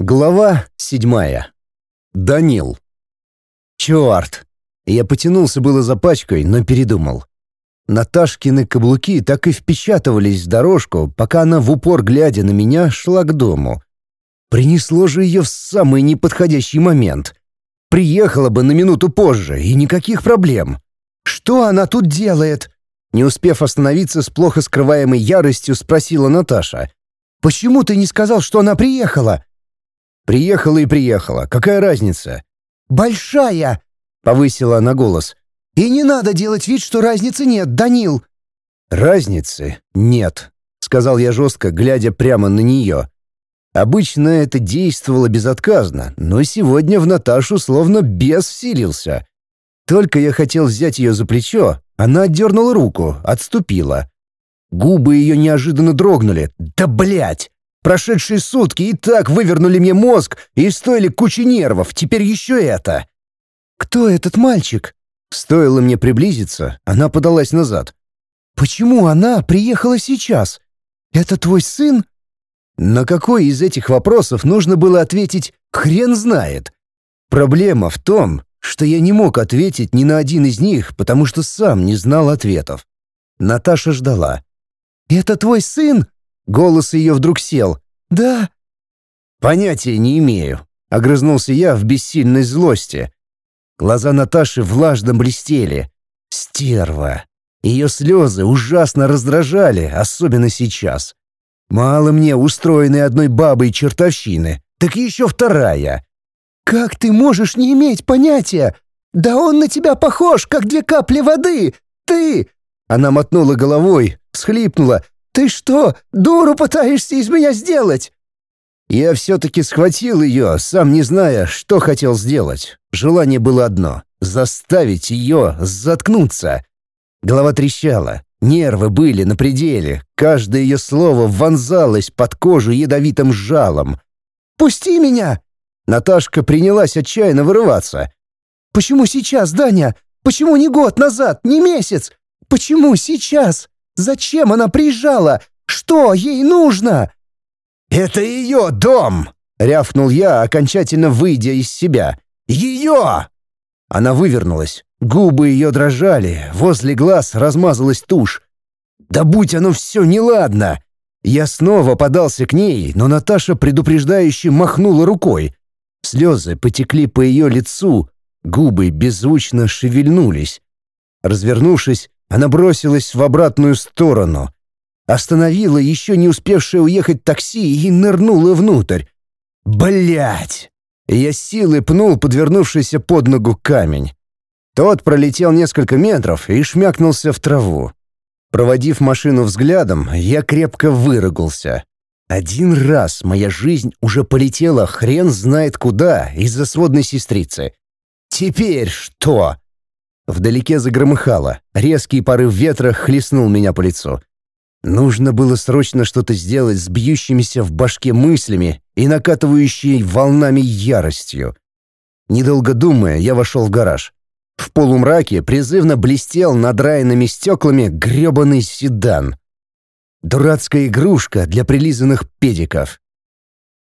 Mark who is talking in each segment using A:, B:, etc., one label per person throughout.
A: Глава седьмая. Данил. Черт! Я потянулся было за пачкой, но передумал. Наташкины каблуки так и впечатывались в дорожку, пока она в упор, глядя на меня, шла к дому. Принесло же ее в самый неподходящий момент. Приехала бы на минуту позже, и никаких проблем. Что она тут делает? Не успев остановиться с плохо скрываемой яростью, спросила Наташа. «Почему ты не сказал, что она приехала?» Приехала и приехала. Какая разница? Большая, повысила она голос. И не надо делать вид, что разницы нет, Данил. Разницы нет, сказал я жестко, глядя прямо на нее. Обычно это действовало безотказно, но сегодня в Наташу словно бес вселился. Только я хотел взять ее за плечо, она отдернула руку, отступила. Губы ее неожиданно дрогнули. «Да блять! Прошедшие сутки и так вывернули мне мозг и стоили кучи нервов, теперь еще это. «Кто этот мальчик?» Стоило мне приблизиться, она подалась назад. «Почему она приехала сейчас? Это твой сын?» На какой из этих вопросов нужно было ответить «хрен знает». Проблема в том, что я не мог ответить ни на один из них, потому что сам не знал ответов. Наташа ждала. «Это твой сын?» Голос ее вдруг сел. «Да». «Понятия не имею», — огрызнулся я в бессильной злости. Глаза Наташи влажно блестели. «Стерва». Ее слезы ужасно раздражали, особенно сейчас. Мало мне устроенной одной бабой чертовщины, так еще вторая. «Как ты можешь не иметь понятия? Да он на тебя похож, как две капли воды! Ты...» Она мотнула головой, всхлипнула, «Ты что, дуру пытаешься из меня сделать?» Я все-таки схватил ее, сам не зная, что хотел сделать. Желание было одно — заставить ее заткнуться. Голова трещала, нервы были на пределе, каждое ее слово вонзалось под кожу ядовитым жалом. «Пусти меня!» Наташка принялась отчаянно вырываться. «Почему сейчас, Даня? Почему не год назад, не месяц? Почему сейчас?» Зачем она приезжала? Что ей нужно?» «Это ее дом!» — рявкнул я, окончательно выйдя из себя. «Ее!» Она вывернулась. Губы ее дрожали, возле глаз размазалась тушь. «Да будь оно все неладно!» Я снова подался к ней, но Наташа предупреждающе махнула рукой. Слезы потекли по ее лицу, губы беззвучно шевельнулись. Развернувшись, она бросилась в обратную сторону. Остановила еще не успевшее уехать такси и нырнула внутрь. Блять! Я силой пнул подвернувшийся под ногу камень. Тот пролетел несколько метров и шмякнулся в траву. Проводив машину взглядом, я крепко выругался. Один раз моя жизнь уже полетела хрен знает куда из-за сводной сестрицы. Теперь что? Вдалеке загромыхало. Резкий порыв ветра хлестнул меня по лицу. Нужно было срочно что-то сделать с бьющимися в башке мыслями и накатывающей волнами яростью. Недолго думая, я вошел в гараж. В полумраке призывно блестел надраенными стеклами гребаный седан. Дурацкая игрушка для прилизанных педиков.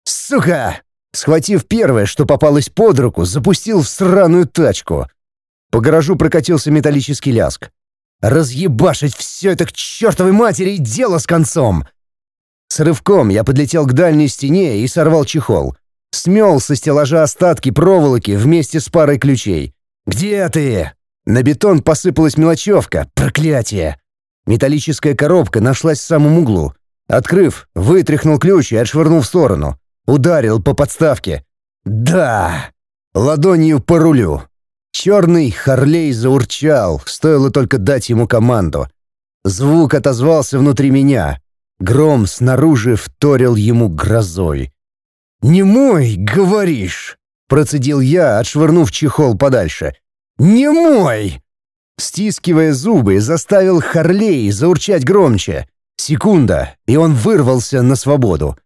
A: «Сука!» Схватив первое, что попалось под руку, запустил в сраную тачку. По гаражу прокатился металлический ляск. «Разъебашить все это к чертовой матери и дело с концом!» С рывком я подлетел к дальней стене и сорвал чехол. Смел со стеллажа остатки проволоки вместе с парой ключей. «Где ты?» На бетон посыпалась мелочевка. Проклятие! Металлическая коробка нашлась в самом углу. Открыв, вытряхнул ключ и отшвырнул в сторону. Ударил по подставке. «Да!» Ладонью по рулю. Черный Харлей заурчал, стоило только дать ему команду. Звук отозвался внутри меня. Гром снаружи вторил ему грозой. «Не мой, говоришь!» — процедил я, отшвырнув чехол подальше. «Не мой!» Стискивая зубы, заставил Харлей заурчать громче. Секунда, и он вырвался на свободу.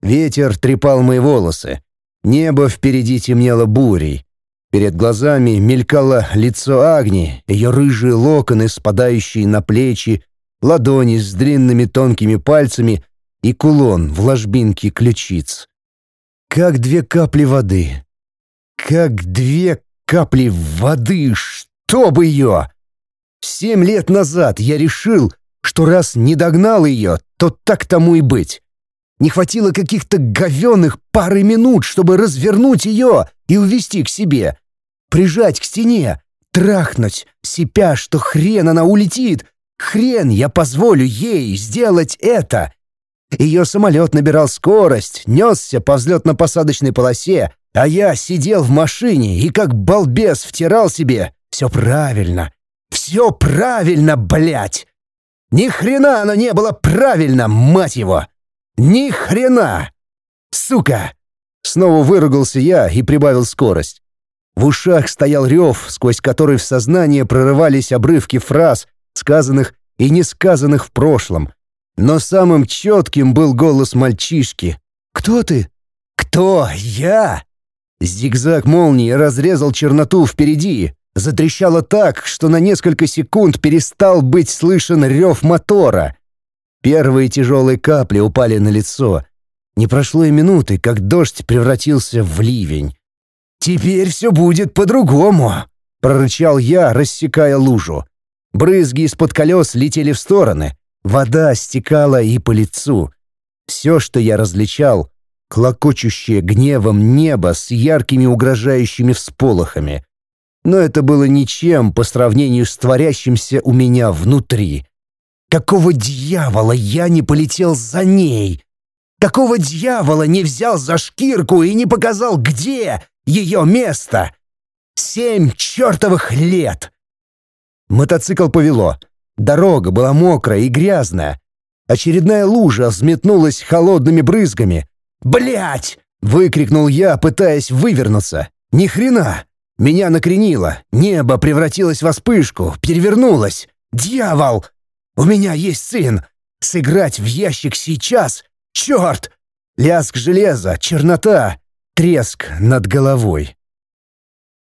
A: Ветер трепал мои волосы. Небо впереди темнело бурей. Перед глазами мелькало лицо Агни, ее рыжие локоны, спадающие на плечи, ладони с длинными тонкими пальцами и кулон в ложбинке ключиц. как две капли воды. Как две капли воды, чтоб ее! Семь лет назад я решил, что раз не догнал ее, то так тому и быть. Не хватило каких-то говенных пары минут, чтобы развернуть ее и увести к себе. Прижать к стене, трахнуть, сипя, что хрен она улетит. Хрен я позволю ей сделать это. Ее самолет набирал скорость, несся по взлетно-посадочной полосе, а я сидел в машине и как балбес втирал себе «все правильно, все правильно, блядь!» Ни хрена оно не было правильно, мать его! Ни хрена! Сука! Снова выругался я и прибавил скорость. В ушах стоял рев, сквозь который в сознание прорывались обрывки фраз, сказанных и не сказанных в прошлом. Но самым четким был голос мальчишки. «Кто ты?» «Кто? Я?» Зигзаг молнии разрезал черноту впереди. Затрещало так, что на несколько секунд перестал быть слышен рев мотора. Первые тяжелые капли упали на лицо. Не прошло и минуты, как дождь превратился в ливень. «Теперь все будет по-другому», — прорычал я, рассекая лужу. Брызги из-под колес летели в стороны. Вода стекала и по лицу. Все, что я различал — клокочущее гневом небо с яркими угрожающими всполохами. Но это было ничем по сравнению с творящимся у меня внутри. Какого дьявола я не полетел за ней? Какого дьявола не взял за шкирку и не показал, где ее место? Семь чертовых лет! Мотоцикл повело. Дорога была мокрая и грязная. Очередная лужа взметнулась холодными брызгами. Блять! выкрикнул я, пытаясь вывернуться. «Ни хрена! Меня накренило, небо превратилось в вспышку, перевернулось. Дьявол! У меня есть сын! Сыграть в ящик сейчас? Черт! Лязг железа, чернота, треск над головой.